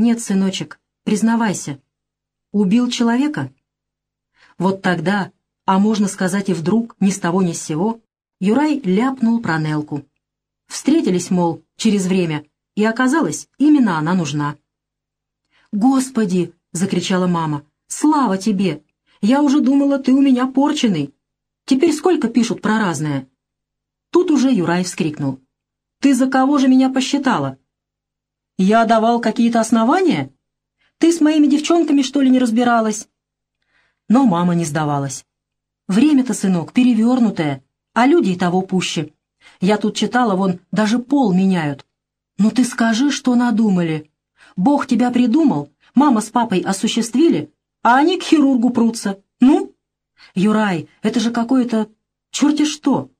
«Нет, сыночек, признавайся. Убил человека?» Вот тогда, а можно сказать и вдруг, ни с того ни с сего, Юрай ляпнул про Нелку. Встретились, мол, через время, и оказалось, именно она нужна. «Господи!» — закричала мама. «Слава тебе! Я уже думала, ты у меня порченый. Теперь сколько пишут про разное?» Тут уже Юрай вскрикнул. «Ты за кого же меня посчитала?» «Я давал какие-то основания? Ты с моими девчонками, что ли, не разбиралась?» Но мама не сдавалась. «Время-то, сынок, перевернутое, а люди и того пуще. Я тут читала, вон, даже пол меняют. Ну ты скажи, что надумали. Бог тебя придумал, мама с папой осуществили, а они к хирургу прутся. Ну? Юрай, это же какое-то... черти что.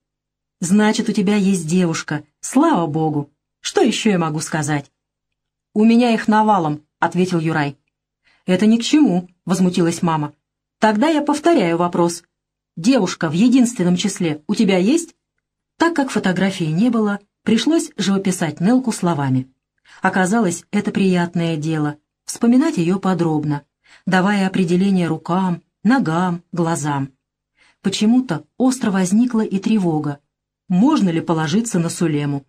Значит, у тебя есть девушка. Слава богу. Что еще я могу сказать? У меня их навалом, — ответил Юрай. Это ни к чему, — возмутилась мама. Тогда я повторяю вопрос. Девушка в единственном числе у тебя есть? Так как фотографии не было, пришлось живописать Нелку словами. Оказалось, это приятное дело — вспоминать ее подробно, давая определение рукам, ногам, глазам. Почему-то остро возникла и тревога. Можно ли положиться на Сулему?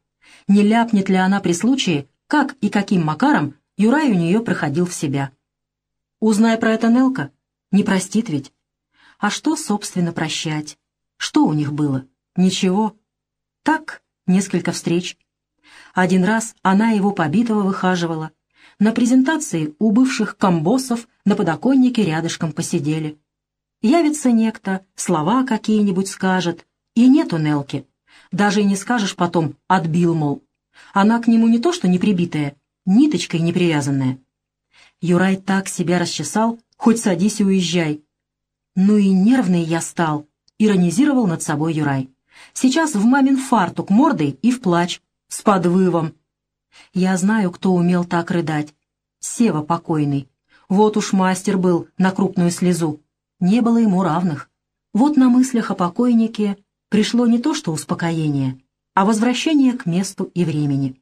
Не ляпнет ли она при случае, как и каким макаром Юрай у нее проходил в себя? Узнай про это Нелка, не простит ведь. А что, собственно, прощать? Что у них было? Ничего. Так, несколько встреч. Один раз она его побитого выхаживала. На презентации у бывших комбоссов на подоконнике рядышком посидели. Явится некто, слова какие-нибудь скажет, и нету Нелки. Даже и не скажешь потом «отбил», мол. Она к нему не то что не прибитая, ниточкой не привязанная. Юрай так себя расчесал, хоть садись и уезжай, «Ну и нервный я стал», — иронизировал над собой Юрай. «Сейчас в мамин фартук мордой и в плач, с подвывом». Я знаю, кто умел так рыдать. Сева покойный. Вот уж мастер был на крупную слезу. Не было ему равных. Вот на мыслях о покойнике пришло не то что успокоение, а возвращение к месту и времени.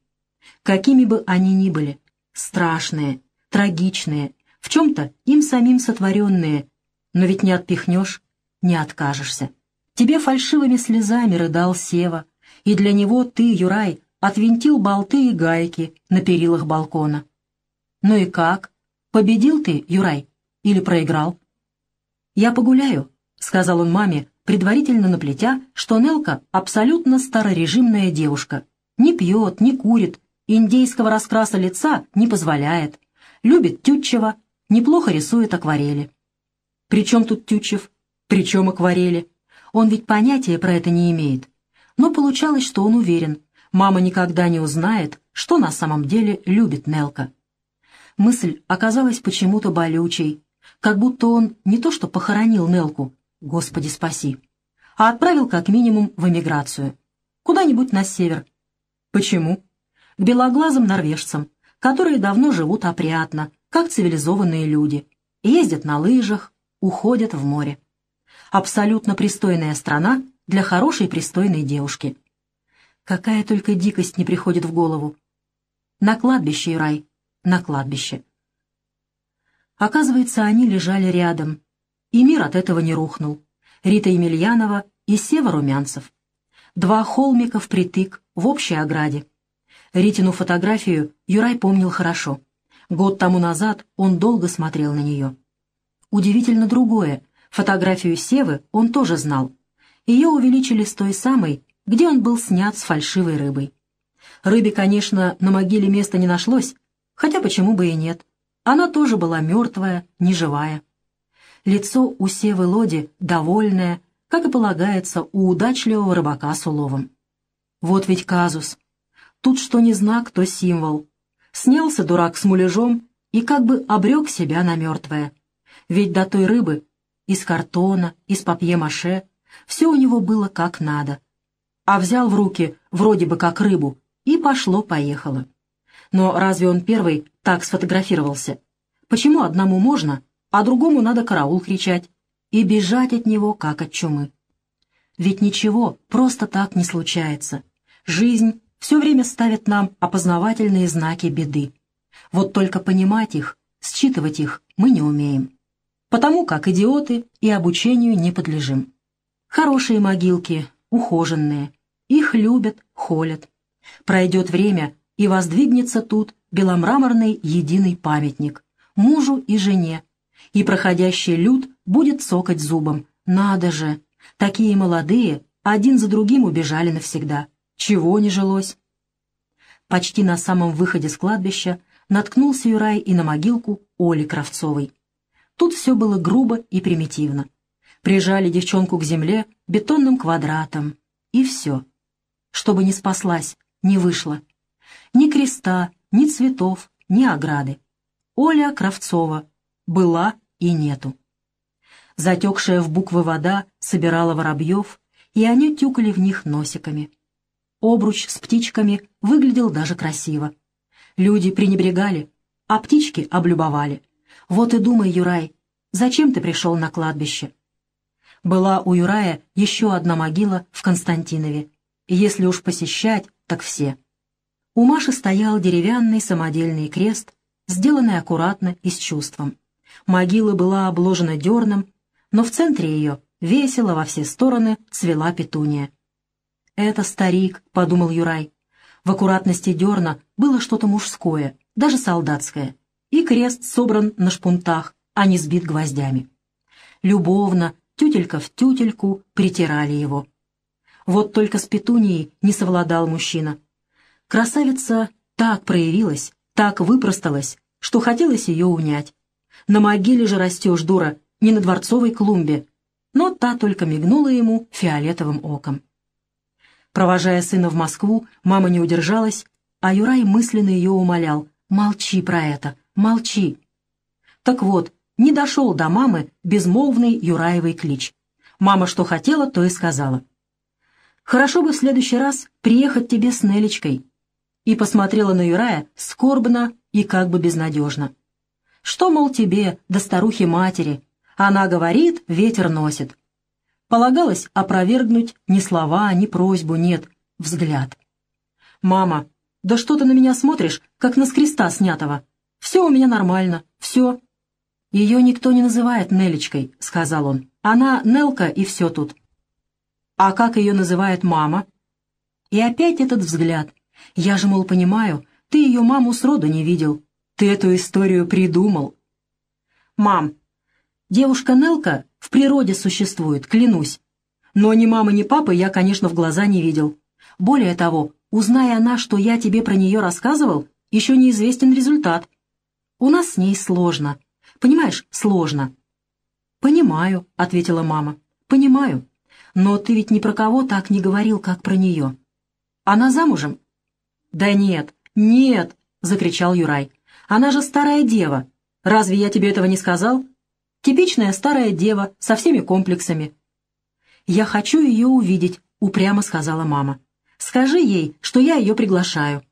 Какими бы они ни были, страшные, трагичные, в чем-то им самим сотворенные, но ведь не отпихнешь, не откажешься. Тебе фальшивыми слезами рыдал Сева, и для него ты, Юрай, отвинтил болты и гайки на перилах балкона. Ну и как? Победил ты, Юрай, или проиграл? «Я погуляю», — сказал он маме, предварительно наплетя, что Нелка абсолютно старорежимная девушка. Не пьет, не курит, индейского раскраса лица не позволяет. Любит Тютчева, неплохо рисует акварели. При чем тут Тютчев? При чем акварели? Он ведь понятия про это не имеет. Но получалось, что он уверен. Мама никогда не узнает, что на самом деле любит Нелка. Мысль оказалась почему-то болючей, как будто он не то что похоронил Нелку, Господи спаси, а отправил как минимум в эмиграцию. Куда-нибудь на север. Почему? К белоглазым норвежцам, которые давно живут опрятно, как цивилизованные люди, ездят на лыжах, уходят в море. Абсолютно пристойная страна для хорошей пристойной девушки. Какая только дикость не приходит в голову. На кладбище, рай, на кладбище. Оказывается, они лежали рядом, и мир от этого не рухнул. Рита Емельянова и Сева Румянцев. Два холмика впритык в общей ограде. Ритину фотографию Юрай помнил хорошо. Год тому назад он долго смотрел на нее. Удивительно другое. Фотографию Севы он тоже знал. Ее увеличили с той самой, где он был снят с фальшивой рыбой. Рыбе, конечно, на могиле места не нашлось, хотя почему бы и нет. Она тоже была мертвая, неживая. Лицо у Севы Лоди довольное, как и полагается у удачливого рыбака с уловом. Вот ведь казус. Тут что не знак, то символ. Снялся дурак с муляжом и как бы обрек себя на мертвое. Ведь до той рыбы из картона, из папье-маше все у него было как надо. А взял в руки вроде бы как рыбу, и пошло-поехало. Но разве он первый так сфотографировался? Почему одному можно, а другому надо караул кричать и бежать от него, как от чумы? Ведь ничего просто так не случается. Жизнь все время ставит нам опознавательные знаки беды. Вот только понимать их, считывать их мы не умеем. Потому как идиоты и обучению не подлежим. Хорошие могилки, ухоженные, их любят, холят. Пройдет время, и воздвигнется тут беломраморный единый памятник мужу и жене, и проходящий люд будет цокать зубом. Надо же! Такие молодые один за другим убежали навсегда. Чего не жилось? Почти на самом выходе с кладбища наткнулся Юрай и на могилку Оли Кравцовой. Тут все было грубо и примитивно. Прижали девчонку к земле бетонным квадратом. И все. Чтобы не спаслась, не вышла. Ни креста, ни цветов, ни ограды. Оля Кравцова. Была и нету. Затекшая в буквы вода собирала воробьев, и они тюкали в них носиками. Обруч с птичками выглядел даже красиво. Люди пренебрегали, а птички облюбовали. Вот и думай, Юрай, зачем ты пришел на кладбище? Была у Юрая еще одна могила в Константинове. Если уж посещать, так все. У Маши стоял деревянный самодельный крест, сделанный аккуратно и с чувством. Могила была обложена дерном, но в центре ее весело во все стороны цвела петуния. «Это старик», — подумал Юрай. В аккуратности дерна было что-то мужское, даже солдатское, и крест собран на шпунтах, а не сбит гвоздями. Любовно, тютелька в тютельку, притирали его. Вот только с петунией не совладал мужчина. Красавица так проявилась, так выпросталась, что хотелось ее унять. На могиле же растешь, дура, не на дворцовой клумбе. Но та только мигнула ему фиолетовым оком. Провожая сына в Москву, мама не удержалась, а Юрай мысленно ее умолял. «Молчи про это, молчи». Так вот, не дошел до мамы безмолвный Юраевый клич. Мама что хотела, то и сказала. «Хорошо бы в следующий раз приехать тебе с Нелечкой, и посмотрела на Юрая скорбно и как бы безнадежно. «Что, мол, тебе, да старухи-матери? Она говорит, ветер носит». Полагалось опровергнуть ни слова, ни просьбу, нет, взгляд. «Мама, да что ты на меня смотришь, как на с креста снятого? Все у меня нормально, все». «Ее никто не называет Нелечкой», — сказал он. «Она Нелка, и все тут». «А как ее называет мама?» И опять этот взгляд, я же, мол, понимаю, ты ее маму сроду не видел. Ты эту историю придумал. Мам, девушка Нелка в природе существует, клянусь. Но ни мамы, ни папы я, конечно, в глаза не видел. Более того, узная она, что я тебе про нее рассказывал, еще неизвестен результат. У нас с ней сложно. Понимаешь, сложно. «Понимаю», — ответила мама. «Понимаю. Но ты ведь ни про кого так не говорил, как про нее. Она замужем?» «Да нет, нет!» — закричал Юрай. «Она же старая дева. Разве я тебе этого не сказал? Типичная старая дева со всеми комплексами». «Я хочу ее увидеть», — упрямо сказала мама. «Скажи ей, что я ее приглашаю».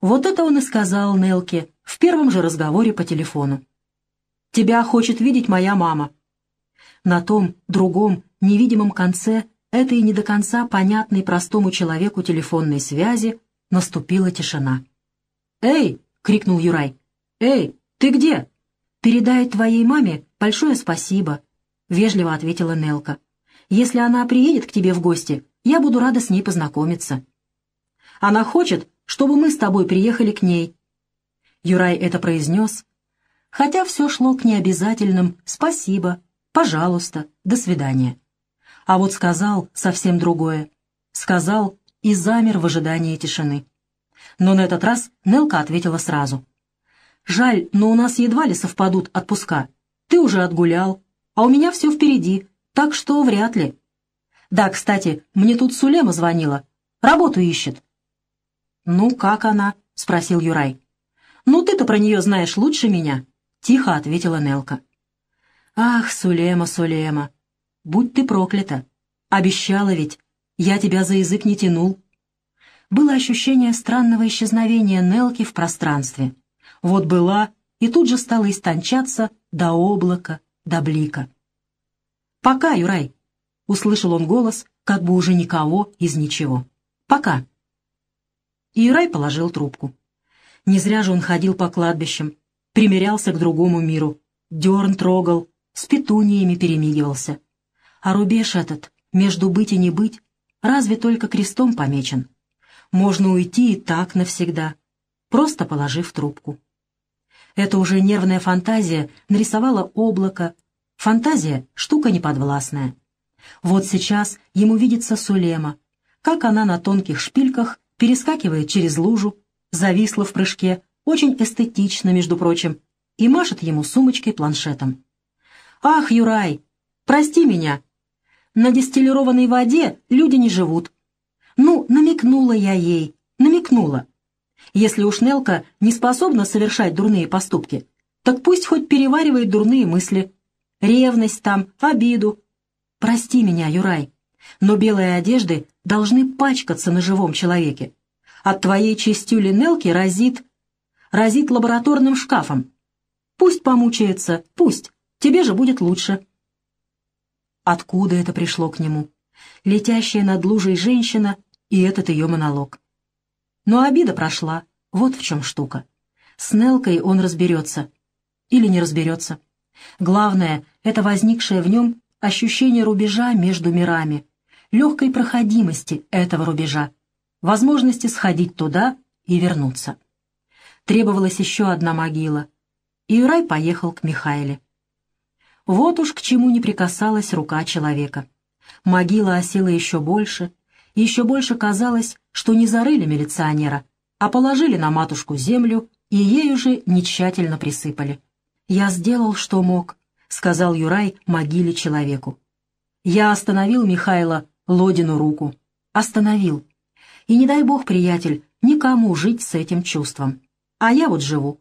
Вот это он и сказал Нелке в первом же разговоре по телефону. «Тебя хочет видеть моя мама». На том, другом, невидимом конце этой не до конца понятной простому человеку телефонной связи Наступила тишина. «Эй!» — крикнул Юрай. «Эй, ты где?» «Передай твоей маме большое спасибо», — вежливо ответила Нелка. «Если она приедет к тебе в гости, я буду рада с ней познакомиться». «Она хочет, чтобы мы с тобой приехали к ней». Юрай это произнес, хотя все шло к необязательным «спасибо», «пожалуйста», «до свидания». А вот сказал совсем другое. Сказал и замер в ожидании тишины. Но на этот раз Нелка ответила сразу. «Жаль, но у нас едва ли совпадут отпуска. Ты уже отгулял, а у меня все впереди, так что вряд ли. Да, кстати, мне тут Сулема звонила. Работу ищет». «Ну, как она?» — спросил Юрай. «Ну, ты-то про нее знаешь лучше меня», — тихо ответила Нелка. «Ах, Сулема, Сулема, будь ты проклята! Обещала ведь, я тебя за язык не тянул. Было ощущение странного исчезновения Нелки в пространстве. Вот была, и тут же стала истончаться до облака, до блика. «Пока, Юрай!» — услышал он голос, как бы уже никого из ничего. «Пока!» И Юрай положил трубку. Не зря же он ходил по кладбищам, примерялся к другому миру, дерн трогал, с петуниями перемигивался. А рубеж этот, между быть и не быть, разве только крестом помечен. Можно уйти и так навсегда, просто положив трубку. Это уже нервная фантазия нарисовала облако. Фантазия — штука неподвластная. Вот сейчас ему видится Сулема, как она на тонких шпильках перескакивает через лужу, зависла в прыжке, очень эстетично, между прочим, и машет ему сумочкой-планшетом. «Ах, Юрай, прости меня. На дистиллированной воде люди не живут. Ну, намекнула я ей, намекнула. Если уж Нелка не способна совершать дурные поступки, так пусть хоть переваривает дурные мысли. Ревность там, обиду. Прости меня, Юрай, но белые одежды должны пачкаться на живом человеке. От твоей честюли Нелки разит... разит лабораторным шкафом. Пусть помучается, пусть, тебе же будет лучше. Откуда это пришло к нему? Летящая над лужей женщина и этот ее монолог. Но обида прошла, вот в чем штука. С Нелкой он разберется. Или не разберется. Главное — это возникшее в нем ощущение рубежа между мирами, легкой проходимости этого рубежа, возможности сходить туда и вернуться. Требовалась еще одна могила, и Юрай поехал к Михайле. Вот уж к чему не прикасалась рука человека. Могила осела еще больше, еще больше казалось, что не зарыли милиционера, а положили на матушку землю и ею же нетщательно присыпали. «Я сделал, что мог», — сказал Юрай могиле человеку. «Я остановил Михайла Лодину руку. Остановил. И не дай бог, приятель, никому жить с этим чувством. А я вот живу.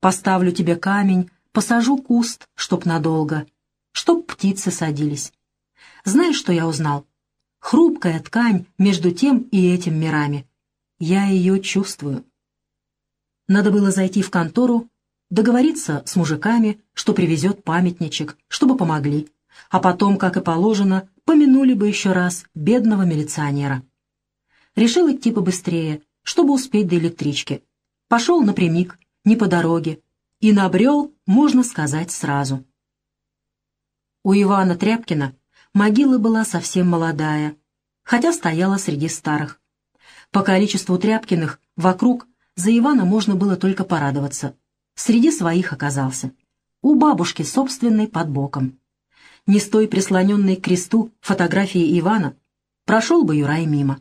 Поставлю тебе камень, посажу куст, чтоб надолго, чтоб птицы садились. Знаешь, что я узнал? Хрупкая ткань между тем и этим мирами. Я ее чувствую. Надо было зайти в контору, договориться с мужиками, что привезет памятничек, чтобы помогли, а потом, как и положено, помянули бы еще раз бедного милиционера. Решил идти побыстрее, чтобы успеть до электрички. Пошел напрямик, не по дороге, и набрел, можно сказать, сразу. У Ивана Тряпкина могила была совсем молодая, хотя стояла среди старых. По количеству Тряпкиных вокруг за Ивана можно было только порадоваться. Среди своих оказался. У бабушки собственной под боком. Не с той прислоненной к кресту фотографии Ивана прошел бы Юрай мимо.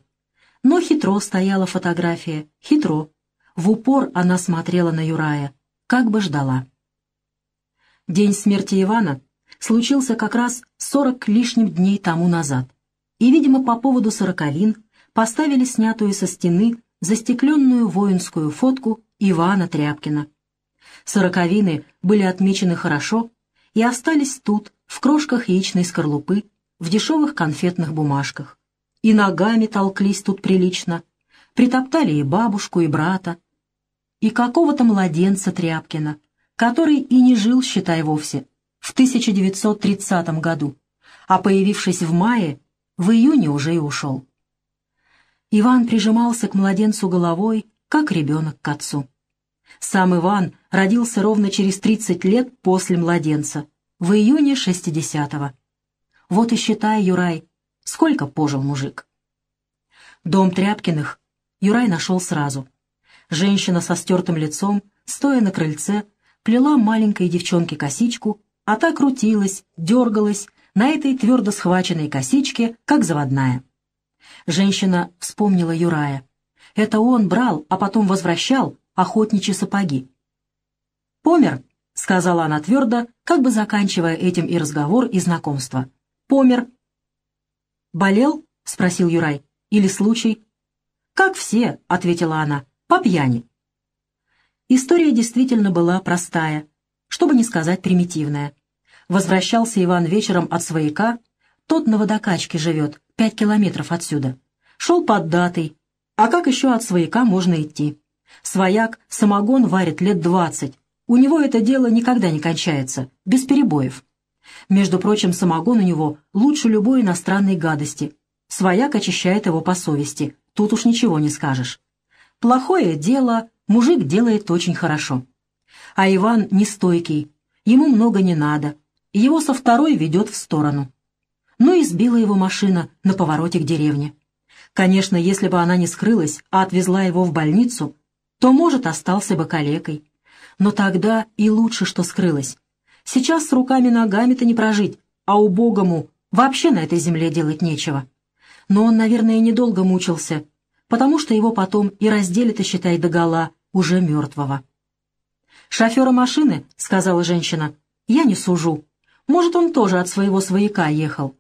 Но хитро стояла фотография, хитро. В упор она смотрела на Юрая, как бы ждала. День смерти Ивана случился как раз сорок лишним дней тому назад, и, видимо, по поводу сороковин поставили снятую со стены застекленную воинскую фотку Ивана Тряпкина. Сороковины были отмечены хорошо и остались тут, в крошках яичной скорлупы, в дешевых конфетных бумажках. И ногами толклись тут прилично, притоптали и бабушку, и брата, и какого-то младенца Тряпкина, который и не жил, считай вовсе, в 1930 году, а появившись в мае, в июне уже и ушел. Иван прижимался к младенцу головой, как ребенок к отцу. Сам Иван родился ровно через 30 лет после младенца, в июне 60-го. Вот и считай, Юрай, сколько пожил мужик. Дом Тряпкиных Юрай нашел сразу. Женщина со стертым лицом, стоя на крыльце, плела маленькой девчонке косичку, а та крутилась, дергалась на этой твердо схваченной косичке, как заводная. Женщина вспомнила Юрая. Это он брал, а потом возвращал охотничьи сапоги. «Помер», — сказала она твердо, как бы заканчивая этим и разговор, и знакомство. «Помер». «Болел?» — спросил Юрай. «Или случай?» «Как все», — ответила она, — «по пьяни». История действительно была простая, чтобы не сказать примитивная. Возвращался Иван вечером от свояка, тот на водокачке живет, пять километров отсюда. Шел под датой, а как еще от свояка можно идти? Свояк самогон варит лет двадцать. У него это дело никогда не кончается, без перебоев. Между прочим, самогон у него лучше любой иностранной гадости. Свояк очищает его по совести, тут уж ничего не скажешь. Плохое дело Мужик делает очень хорошо. А Иван нестойкий, ему много не надо, его со второй ведет в сторону. Ну и сбила его машина на повороте к деревне. Конечно, если бы она не скрылась, а отвезла его в больницу, то, может, остался бы калекой. Но тогда и лучше, что скрылась. Сейчас с руками-ногами-то не прожить, а убогому вообще на этой земле делать нечего. Но он, наверное, недолго мучился, потому что его потом и разделят, и считай, догола, уже мертвого. «Шофера машины, — сказала женщина, — я не сужу. Может, он тоже от своего свояка ехал.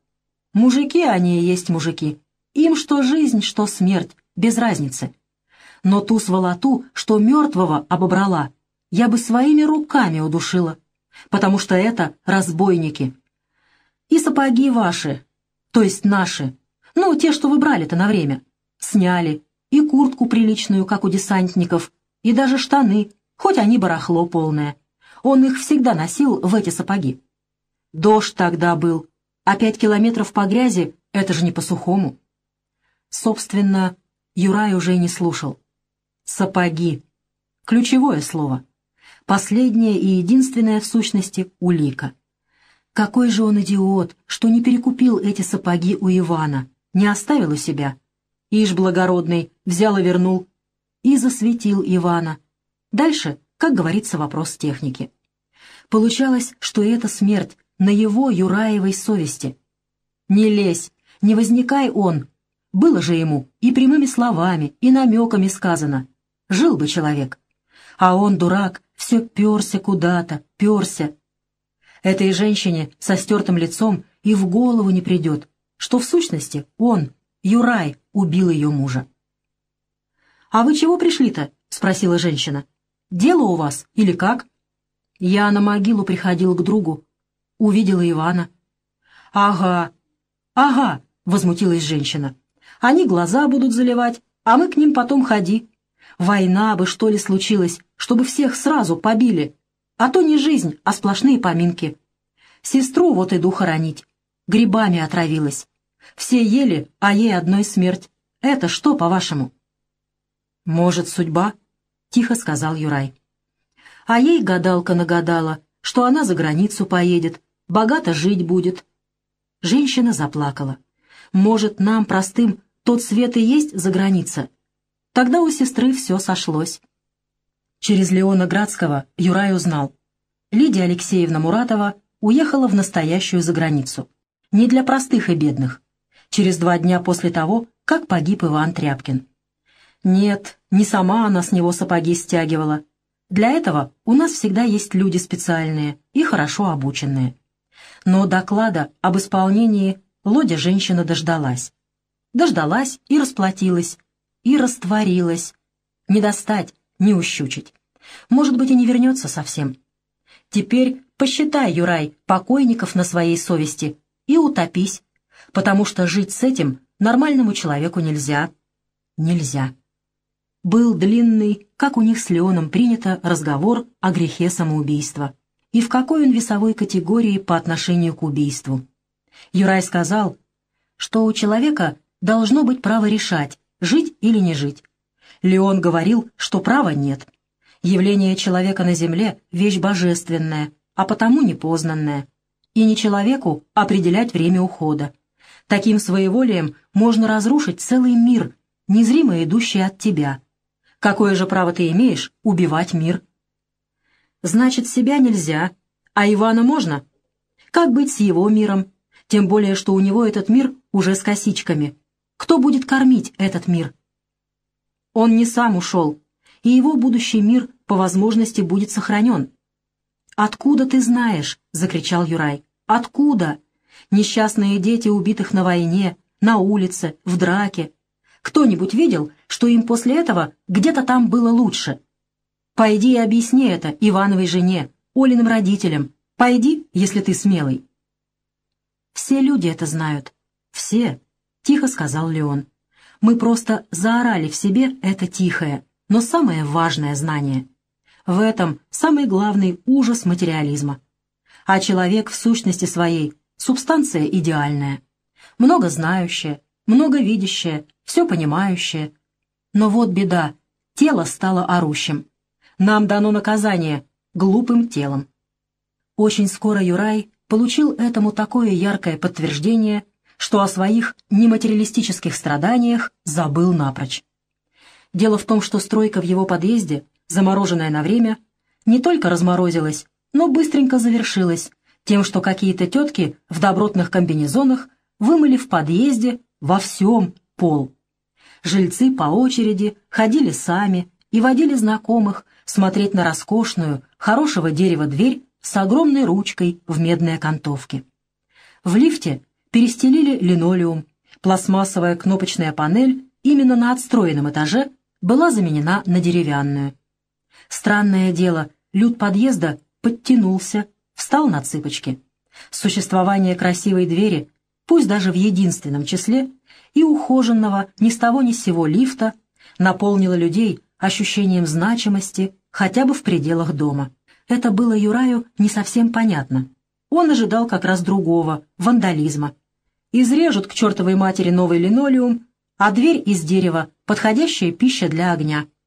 Мужики они и есть мужики. Им что жизнь, что смерть, без разницы. Но ту сволоту, что мертвого обобрала, я бы своими руками удушила, потому что это разбойники. И сапоги ваши, то есть наши, ну, те, что вы брали-то на время, сняли, и куртку приличную, как у десантников, и даже штаны, хоть они барахло полное. Он их всегда носил в эти сапоги. Дождь тогда был, а пять километров по грязи — это же не по-сухому. Собственно, Юрай уже и не слушал. Сапоги. Ключевое слово. Последнее и единственное в сущности — улика. Какой же он идиот, что не перекупил эти сапоги у Ивана, не оставил у себя. Ишь благородный, взял и вернул. И засветил Ивана. Дальше, как говорится, вопрос техники. Получалось, что это смерть на его Юраевой совести. Не лезь, не возникай он, было же ему и прямыми словами, и намеками сказано. Жил бы человек. А он, дурак, все перся куда-то, перся. Этой женщине со стертым лицом и в голову не придет, что в сущности он, Юрай, убил ее мужа. «А вы чего пришли-то?» — спросила женщина. «Дело у вас или как?» Я на могилу приходил к другу. Увидела Ивана. «Ага, ага», — возмутилась женщина. Они глаза будут заливать, а мы к ним потом ходи. Война бы, что ли, случилась, чтобы всех сразу побили. А то не жизнь, а сплошные поминки. Сестру вот иду хоронить. Грибами отравилась. Все ели, а ей одной смерть. Это что, по-вашему? «Может, судьба?» — тихо сказал Юрай. А ей гадалка нагадала, что она за границу поедет, богато жить будет. Женщина заплакала. «Может, нам, простым, тот свет и есть за граница. Тогда у сестры все сошлось. Через Леона Градского Юрай узнал. Лидия Алексеевна Муратова уехала в настоящую заграницу. Не для простых и бедных. Через два дня после того, как погиб Иван Тряпкин. Нет, не сама она с него сапоги стягивала. Для этого у нас всегда есть люди специальные и хорошо обученные. Но доклада об исполнении Лодя женщина дождалась дождалась и расплатилась, и растворилась. Не достать, не ущучить. Может быть, и не вернется совсем. Теперь посчитай, Юрай, покойников на своей совести и утопись, потому что жить с этим нормальному человеку нельзя. Нельзя. Был длинный, как у них с Леоном принято, разговор о грехе самоубийства и в какой он весовой категории по отношению к убийству. Юрай сказал, что у человека должно быть право решать, жить или не жить. Леон говорил, что права нет. Явление человека на земле — вещь божественная, а потому непознанная. И не человеку определять время ухода. Таким своеволием можно разрушить целый мир, незримо идущий от тебя. Какое же право ты имеешь убивать мир? Значит, себя нельзя, а Ивана можно? Как быть с его миром? Тем более, что у него этот мир уже с косичками. Кто будет кормить этот мир? Он не сам ушел, и его будущий мир по возможности будет сохранен. «Откуда ты знаешь?» — закричал Юрай. «Откуда? Несчастные дети убитых на войне, на улице, в драке. Кто-нибудь видел, что им после этого где-то там было лучше? Пойди и объясни это Ивановой жене, Олиным родителям. Пойди, если ты смелый». Все люди это знают. Все. — тихо сказал Леон. «Мы просто заорали в себе это тихое, но самое важное знание. В этом самый главный ужас материализма. А человек в сущности своей — субстанция идеальная, много знающая, много видящая, все понимающая. Но вот беда, тело стало орущим. Нам дано наказание глупым телом. Очень скоро Юрай получил этому такое яркое подтверждение, что о своих нематериалистических страданиях забыл напрочь. Дело в том, что стройка в его подъезде, замороженная на время, не только разморозилась, но быстренько завершилась тем, что какие-то тетки в добротных комбинезонах вымыли в подъезде во всем пол. Жильцы по очереди ходили сами и водили знакомых смотреть на роскошную, хорошего дерева дверь с огромной ручкой в медной окантовке. В лифте перестелили линолеум, пластмассовая кнопочная панель именно на отстроенном этаже была заменена на деревянную. Странное дело, люд подъезда подтянулся, встал на цыпочки. Существование красивой двери, пусть даже в единственном числе, и ухоженного ни с того ни с сего лифта наполнило людей ощущением значимости хотя бы в пределах дома. Это было Юраю не совсем понятно. Он ожидал как раз другого, вандализма. Изрежут к чертовой матери новый линолеум, а дверь из дерева — подходящая пища для огня —